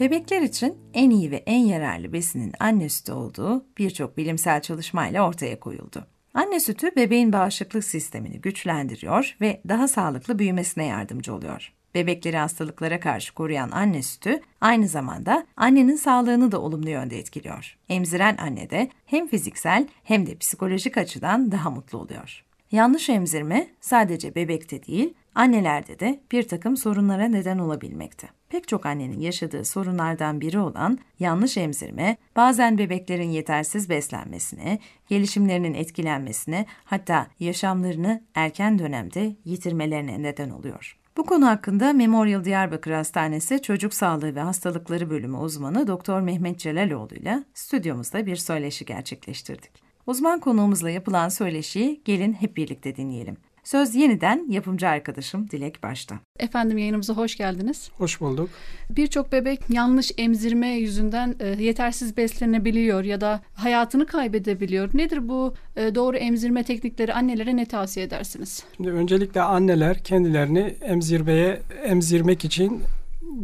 Bebekler için en iyi ve en yararlı besinin anne sütü olduğu birçok bilimsel çalışmayla ortaya koyuldu. Anne sütü bebeğin bağışıklık sistemini güçlendiriyor ve daha sağlıklı büyümesine yardımcı oluyor. Bebekleri hastalıklara karşı koruyan anne sütü aynı zamanda annenin sağlığını da olumlu yönde etkiliyor. Emziren anne de hem fiziksel hem de psikolojik açıdan daha mutlu oluyor. Yanlış emzirme sadece bebekte değil, annelerde de bir takım sorunlara neden olabilmekte. Pek çok annenin yaşadığı sorunlardan biri olan yanlış emzirme, bazen bebeklerin yetersiz beslenmesine, gelişimlerinin etkilenmesine, hatta yaşamlarını erken dönemde yitirmelerine neden oluyor. Bu konu hakkında Memorial Diyarbakır Hastanesi Çocuk Sağlığı ve Hastalıkları Bölümü uzmanı Doktor Mehmet Celaloğlu ile stüdyomuzda bir söyleşi gerçekleştirdik. Uzman konuğumuzla yapılan söyleşiyi gelin hep birlikte dinleyelim. Söz yeniden yapımcı arkadaşım Dilek Baş'ta. Efendim yayınımıza hoş geldiniz. Hoş bulduk. Birçok bebek yanlış emzirme yüzünden e, yetersiz beslenebiliyor ya da hayatını kaybedebiliyor. Nedir bu e, doğru emzirme teknikleri annelere ne tavsiye edersiniz? Şimdi öncelikle anneler kendilerini emzirmeye emzirmek için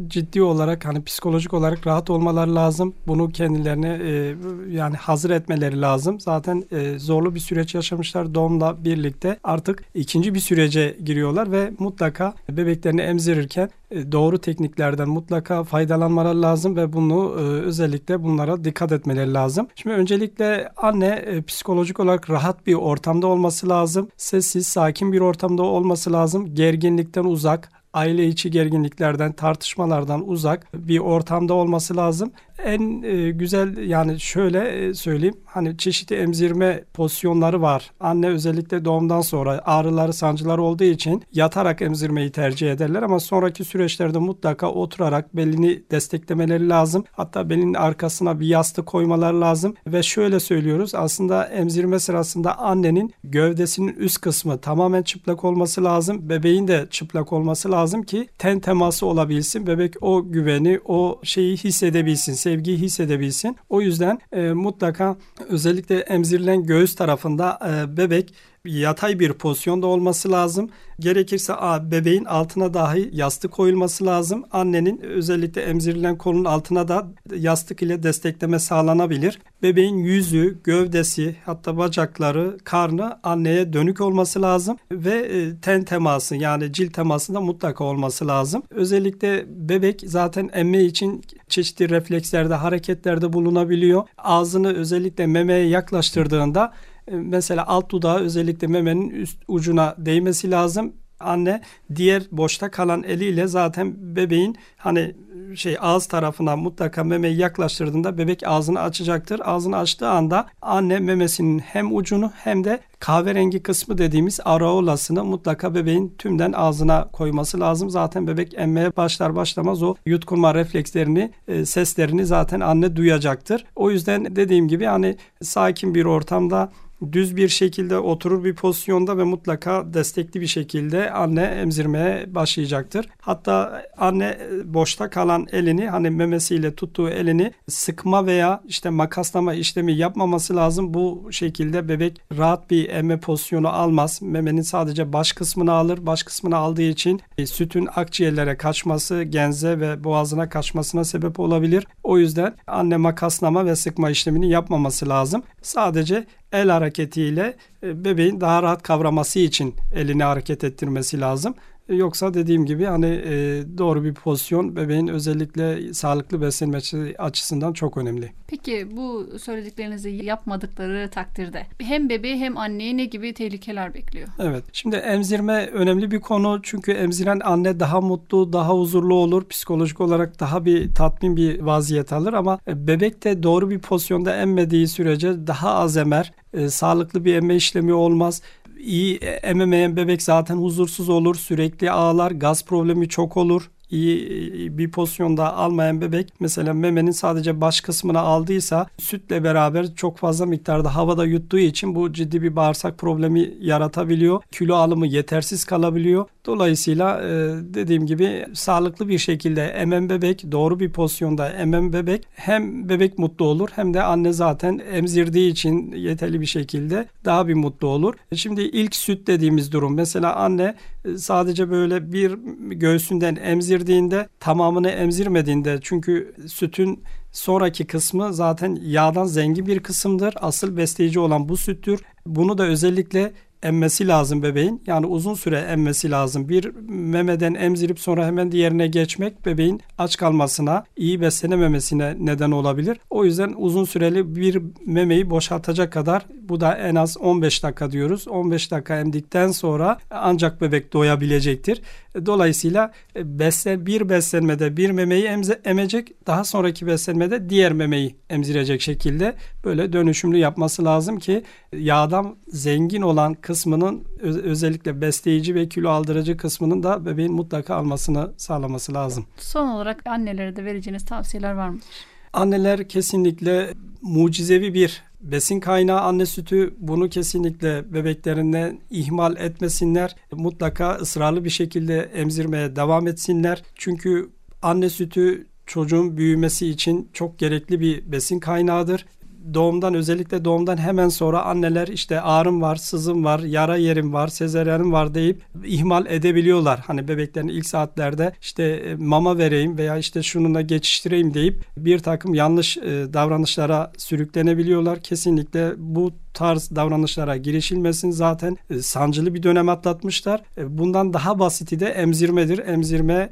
ciddi olarak hani psikolojik olarak rahat olmaları lazım. Bunu kendilerine e, yani hazır etmeleri lazım. Zaten e, zorlu bir süreç yaşamışlar doğumla birlikte. Artık ikinci bir sürece giriyorlar ve mutlaka bebeklerini emzirirken e, doğru tekniklerden mutlaka faydalanmaları lazım ve bunu e, özellikle bunlara dikkat etmeleri lazım. Şimdi öncelikle anne e, psikolojik olarak rahat bir ortamda olması lazım. Sessiz, sakin bir ortamda olması lazım. Gerginlikten uzak, aile içi gerginliklerden, tartışmalardan uzak bir ortamda olması lazım. En e, güzel yani şöyle e, söyleyeyim. Hani çeşitli emzirme pozisyonları var. Anne özellikle doğumdan sonra ağrıları, sancıları olduğu için yatarak emzirmeyi tercih ederler ama sonraki süreçlerde mutlaka oturarak belini desteklemeleri lazım. Hatta belinin arkasına bir yastık koymaları lazım ve şöyle söylüyoruz. Aslında emzirme sırasında annenin gövdesinin üst kısmı tamamen çıplak olması lazım. Bebeğin de çıplak olması lazım ki ten teması olabilsin. Bebek o güveni, o şeyi hissedebilsin sevgiyi hissedebilsin. O yüzden e, mutlaka özellikle emzirilen göğüs tarafında e, bebek yatay bir pozisyonda olması lazım. Gerekirse bebeğin altına dahi yastık koyulması lazım. Annenin özellikle emzirilen kolun altına da yastık ile destekleme sağlanabilir. Bebeğin yüzü, gövdesi, hatta bacakları, karnı anneye dönük olması lazım ve e, ten teması yani cilt teması da mutlaka olması lazım. Özellikle bebek zaten emme için çeşitli reflekslerde, hareketlerde bulunabiliyor. Ağzını özellikle memeye yaklaştırdığında mesela alt dudağı özellikle memenin üst ucuna değmesi lazım. Anne diğer boşta kalan eliyle zaten bebeğin hani şey ağız tarafına mutlaka memeyi yaklaştırdığında bebek ağzını açacaktır. Ağzını açtığı anda anne memesinin hem ucunu hem de kahverengi kısmı dediğimiz areolasını mutlaka bebeğin tümden ağzına koyması lazım. Zaten bebek emmeye başlar başlamaz o yutkunma reflekslerini, e, seslerini zaten anne duyacaktır. O yüzden dediğim gibi hani sakin bir ortamda düz bir şekilde oturur bir pozisyonda ve mutlaka destekli bir şekilde anne emzirmeye başlayacaktır. Hatta anne boşta kalan elini hani memesiyle tuttuğu elini sıkma veya işte makaslama işlemi yapmaması lazım. Bu şekilde bebek rahat bir emme pozisyonu almaz. Memenin sadece baş kısmını alır. Baş kısmını aldığı için e, sütün akciğerlere kaçması, genze ve boğazına kaçmasına sebep olabilir. O yüzden anne makaslama ve sıkma işlemini yapmaması lazım. Sadece el hareketiyle e, bebeğin daha rahat kavraması için elini hareket ettirmesi lazım. Yoksa dediğim gibi hani e, doğru bir pozisyon bebeğin özellikle sağlıklı beslenmesi açısından çok önemli. Peki bu söylediklerinizi yapmadıkları takdirde hem bebeği hem anneyi ne gibi tehlikeler bekliyor? Evet. Şimdi emzirme önemli bir konu çünkü emziren anne daha mutlu, daha huzurlu olur. Psikolojik olarak daha bir tatmin bir vaziyet alır ama bebek de doğru bir pozisyonda emmediği sürece daha az emer. E, sağlıklı bir emme işlemi olmaz iyi ememeyen bebek zaten huzursuz olur, sürekli ağlar, gaz problemi çok olur iyi bir pozisyonda almayan bebek mesela memenin sadece baş kısmını aldıysa sütle beraber çok fazla miktarda havada yuttuğu için bu ciddi bir bağırsak problemi yaratabiliyor. Kilo alımı yetersiz kalabiliyor. Dolayısıyla e, dediğim gibi sağlıklı bir şekilde emen bebek doğru bir pozisyonda emen bebek hem bebek mutlu olur hem de anne zaten emzirdiği için yeterli bir şekilde daha bir mutlu olur. Şimdi ilk süt dediğimiz durum mesela anne e, sadece böyle bir göğsünden emzir emzirdiğinde tamamını emzirmediğinde çünkü sütün sonraki kısmı zaten yağdan zengin bir kısımdır. Asıl besleyici olan bu süttür. Bunu da özellikle emmesi lazım bebeğin. Yani uzun süre emmesi lazım. Bir memeden emzirip sonra hemen diğerine geçmek bebeğin aç kalmasına, iyi beslenememesine neden olabilir. O yüzden uzun süreli bir memeyi boşaltacak kadar bu da en az 15 dakika diyoruz. 15 dakika emdikten sonra ancak bebek doyabilecektir. Dolayısıyla e, beslen bir beslenmede bir memeyi emze, emecek, daha sonraki beslenmede diğer memeyi emzirecek şekilde böyle dönüşümlü yapması lazım ki yağdan zengin olan kısmının özellikle besleyici ve kilo aldırıcı kısmının da bebeğin mutlaka almasını sağlaması lazım. Son olarak annelere de vereceğiniz tavsiyeler var mı? Anneler kesinlikle mucizevi bir besin kaynağı anne sütü bunu kesinlikle bebeklerinden ihmal etmesinler. Mutlaka ısrarlı bir şekilde emzirmeye devam etsinler. Çünkü anne sütü çocuğun büyümesi için çok gerekli bir besin kaynağıdır doğumdan özellikle doğumdan hemen sonra anneler işte ağrım var, sızım var, yara yerim var, sezeryanım var deyip ihmal edebiliyorlar. Hani bebeklerin ilk saatlerde işte e, mama vereyim veya işte şununla geçiştireyim deyip bir takım yanlış e, davranışlara sürüklenebiliyorlar. Kesinlikle bu tarz davranışlara girişilmesin. Zaten e, sancılı bir dönem atlatmışlar. E, bundan daha basiti de emzirmedir. Emzirmeye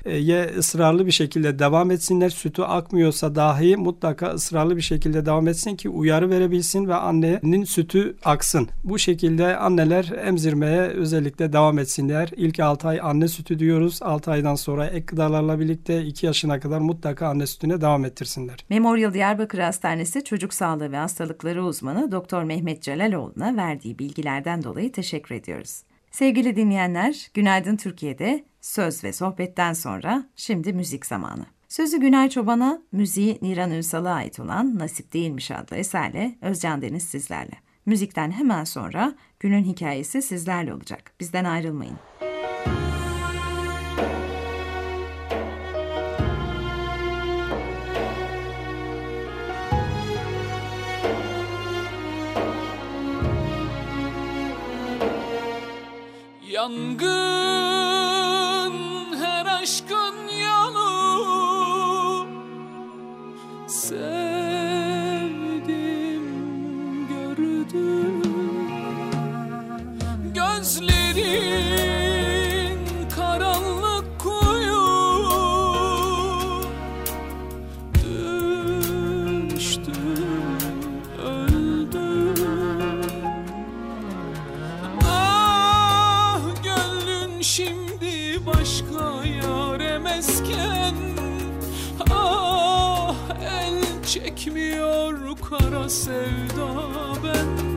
ısrarlı bir şekilde devam etsinler. Sütü akmıyorsa dahi mutlaka ısrarlı bir şekilde devam etsin ki uyarı verebilsin ve annenin sütü aksın. Bu şekilde anneler emzirmeye özellikle devam etsinler. İlk 6 ay anne sütü diyoruz. 6 aydan sonra ek gıdalarla birlikte 2 yaşına kadar mutlaka anne sütüne devam ettirsinler. Memorial Diyarbakır Hastanesi Çocuk Sağlığı ve Hastalıkları uzmanı Doktor Mehmet Celaloğlu'na verdiği bilgilerden dolayı teşekkür ediyoruz. Sevgili dinleyenler, Günaydın Türkiye'de söz ve sohbetten sonra şimdi müzik zamanı. Sözü Günay Çoban'a, müziği Niran Ünsal'a ait olan Nasip Değilmiş adlı eserle Özcan Deniz sizlerle. Müzikten hemen sonra günün hikayesi sizlerle olacak. Bizden ayrılmayın. 연극. Sevda benden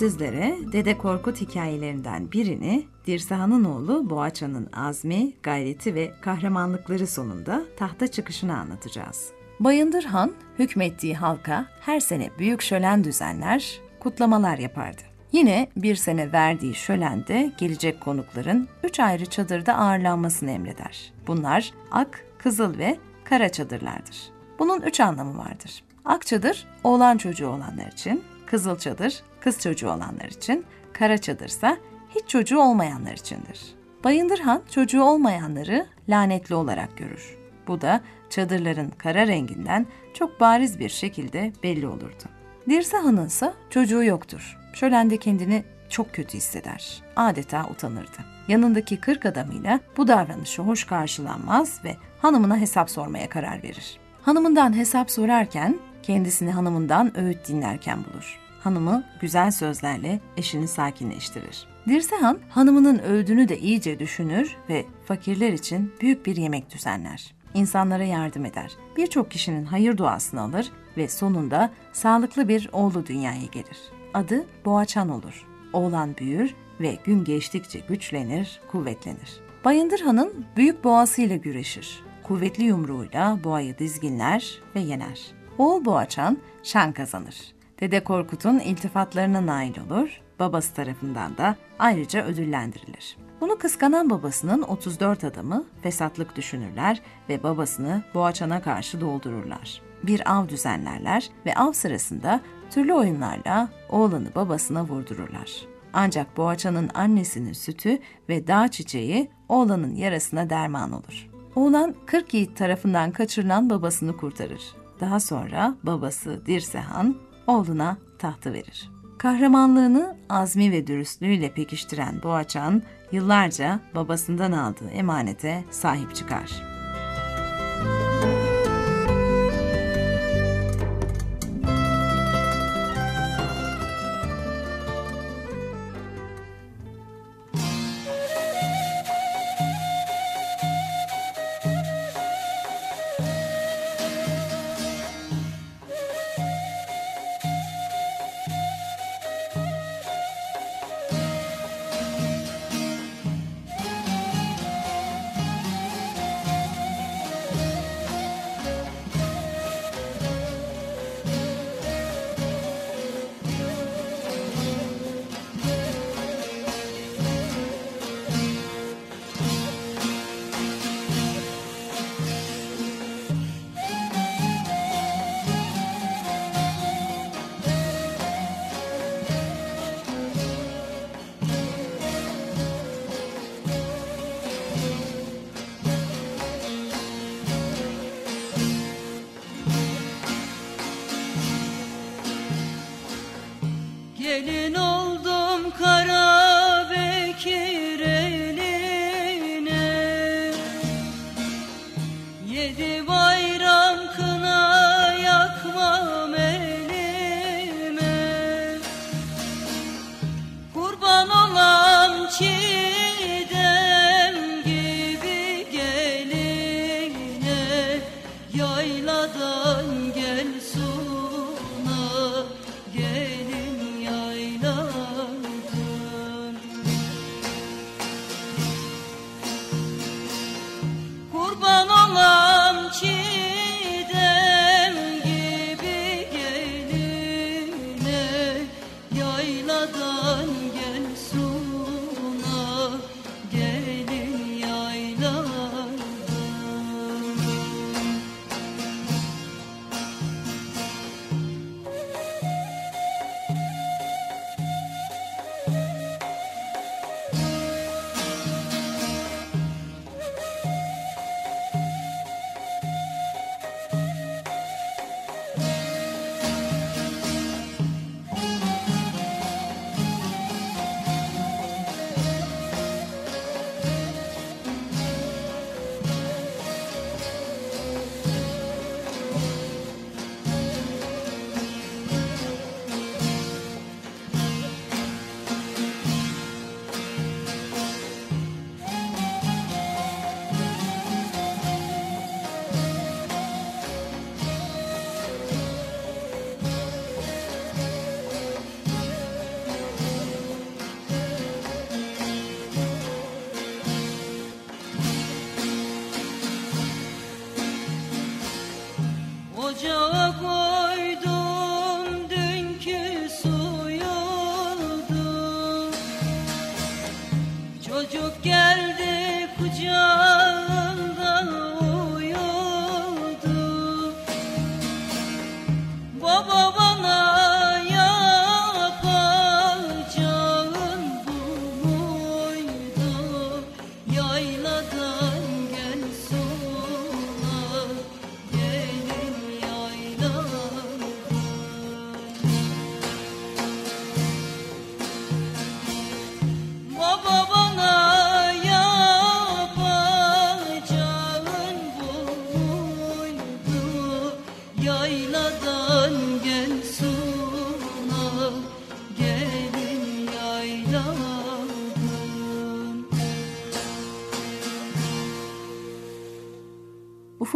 sizlere Dede Korkut hikayelerinden birini Dirsahan'ın oğlu Boğaçan'ın azmi, gayreti ve kahramanlıkları sonunda tahta çıkışını anlatacağız. Bayındır Han hükmettiği halka her sene büyük şölen düzenler, kutlamalar yapardı. Yine bir sene verdiği şölende gelecek konukların üç ayrı çadırda ağırlanmasını emreder. Bunlar ak, kızıl ve kara çadırlardır. Bunun üç anlamı vardır. Ak çadır oğlan çocuğu olanlar için, kızıl çadır kız çocuğu olanlar için, kara çadırsa hiç çocuğu olmayanlar içindir. Bayındır Han çocuğu olmayanları lanetli olarak görür. Bu da çadırların kara renginden çok bariz bir şekilde belli olurdu. Dirse Han'ın ise çocuğu yoktur. Şölende kendini çok kötü hisseder. Adeta utanırdı. Yanındaki kırk adamıyla bu davranışı hoş karşılanmaz ve hanımına hesap sormaya karar verir. Hanımından hesap sorarken kendisini hanımından öğüt dinlerken bulur. Hanımı güzel sözlerle eşini sakinleştirir. Dirsehan hanımının öğüdünü de iyice düşünür ve fakirler için büyük bir yemek düzenler. İnsanlara yardım eder. Birçok kişinin hayır duasını alır ve sonunda sağlıklı bir oğlu dünyaya gelir. Adı Boğaçan olur. Oğlan büyür ve gün geçtikçe güçlenir, kuvvetlenir. Bayındır Han'ın büyük boğasıyla güreşir. Kuvvetli yumruğuyla boğayı dizginler ve yener. Oğul Boğaçan şan kazanır. Dede Korkut'un iltifatlarına nail olur, babası tarafından da ayrıca ödüllendirilir. Bunu kıskanan babasının 34 adamı fesatlık düşünürler ve babasını Boğaçan'a karşı doldururlar. Bir av düzenlerler ve av sırasında türlü oyunlarla oğlanı babasına vurdururlar. Ancak Boğaçan'ın annesinin sütü ve dağ çiçeği oğlanın yarasına derman olur. Oğlan 40 yiğit tarafından kaçırılan babasını kurtarır. Daha sonra babası Dirsehan oğluna tahtı verir. Kahramanlığını azmi ve dürüstlüğüyle pekiştiren Boğaçan yıllarca babasından aldığı emanete sahip çıkar.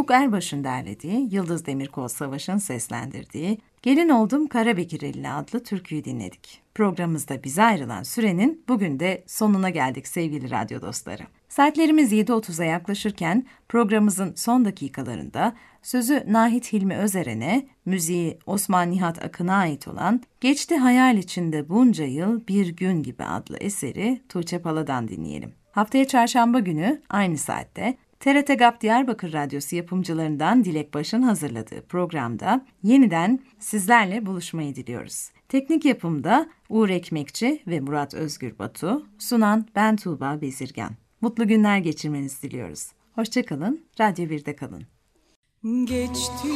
Ufuk Erbaş'ın derlediği, Yıldız Demirkol Savaş'ın seslendirdiği Gelin Oldum Karabekirelli adlı türküyü dinledik. Programımızda bize ayrılan sürenin bugün de sonuna geldik sevgili radyo dostları. Saatlerimiz 7.30'a yaklaşırken programımızın son dakikalarında sözü Nahit Hilmi Özeren'e, müziği Osman Nihat Akın'a ait olan Geçti Hayal içinde Bunca Yıl Bir Gün Gibi adlı eseri Tuğçe Pala'dan dinleyelim. Haftaya çarşamba günü aynı saatte TRT GAP Diyarbakır Radyosu yapımcılarından Dilek Baş'ın hazırladığı programda yeniden sizlerle buluşmayı diliyoruz. Teknik yapımda Uğur Ekmekçi ve Murat Özgür Batu, sunan ben Tuğba Bezirgan. Mutlu günler geçirmenizi diliyoruz. Hoşçakalın, Radyo 1'de kalın. Geçti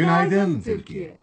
Günaydın Türkiye.